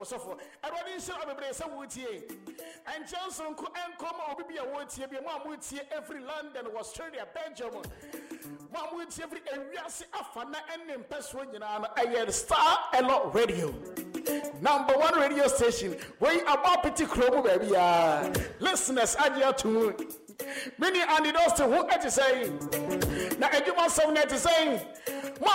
ɔsɔfo awurade nhyira bebree sɛ wotie. Ɛnkyɛ nsonko ɛnkɔma obi bi a wotie bi mo a motie every london australia belgium mo a motie every ewiase afa na ɛne mpɛsoɔ nyinaa no ɛyɛ star ɛlɔ radio. Number one radio station. Wei abɔ apete kuro mu baabi a. Listeners agye ato mu. Mene anidoste ho ɛte sɛn. Na adwuma sɛm no ɛte sɛn.